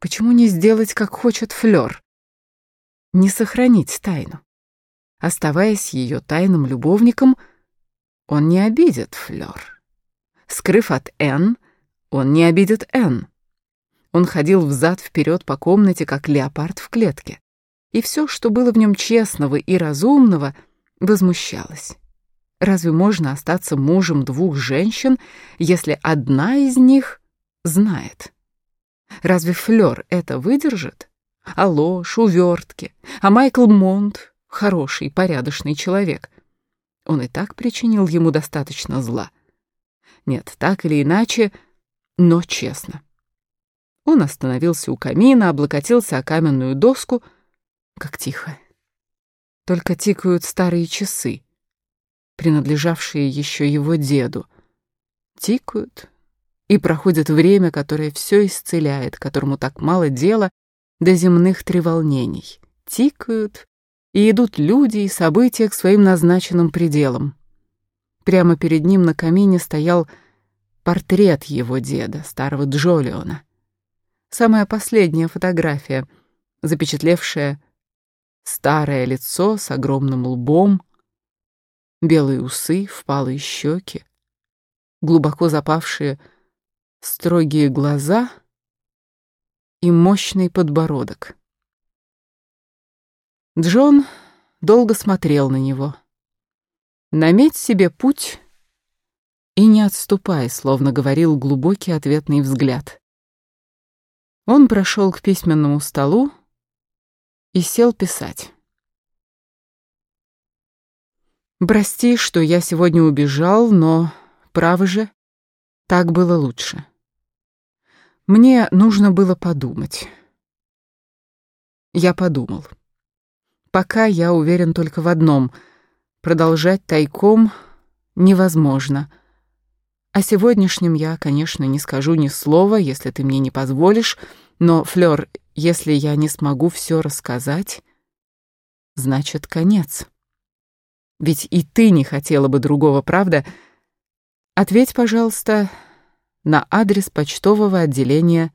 Почему не сделать, как хочет Флёр? Не сохранить тайну. Оставаясь ее тайным любовником, он не обидит Флёр. Скрыв от Энн, он не обидит Энн. Он ходил взад-вперед по комнате, как леопард в клетке. И все, что было в нем честного и разумного, возмущалось. Разве можно остаться мужем двух женщин, если одна из них знает? Разве Флёр это выдержит? А ложь, увертки, а Майкл Монт — хороший, порядочный человек. Он и так причинил ему достаточно зла. Нет, так или иначе, но честно. Он остановился у камина, облокотился о каменную доску, как тихо. Только тикают старые часы, принадлежавшие еще его деду. Тикают, и проходит время, которое все исцеляет, которому так мало дела до земных треволнений. Тикают, и идут люди и события к своим назначенным пределам. Прямо перед ним на камине стоял портрет его деда, старого Джолиона. Самая последняя фотография, запечатлевшая старое лицо с огромным лбом, белые усы, впалые щеки, глубоко запавшие строгие глаза и мощный подбородок. Джон долго смотрел на него. «Наметь себе путь и не отступай», словно говорил глубокий ответный взгляд. Он прошел к письменному столу и сел писать. «Прости, что я сегодня убежал, но, право же, так было лучше. Мне нужно было подумать. Я подумал. Пока я уверен только в одном — продолжать тайком невозможно. О сегодняшнем я, конечно, не скажу ни слова, если ты мне не позволишь, но, Флёр, если я не смогу все рассказать, значит, конец. Ведь и ты не хотела бы другого, правда? Ответь, пожалуйста, на адрес почтового отделения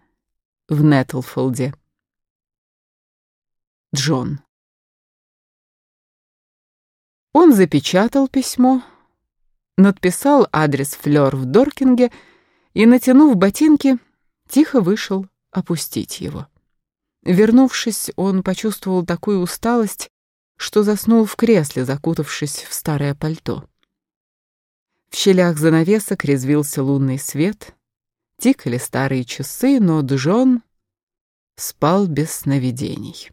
в Нетлфолде. Джон. Он запечатал письмо, надписал адрес Флёр в Доркинге и, натянув ботинки, тихо вышел опустить его. Вернувшись, он почувствовал такую усталость, что заснул в кресле, закутавшись в старое пальто. В щелях занавесок резвился лунный свет, тикали старые часы, но Джон спал без сновидений.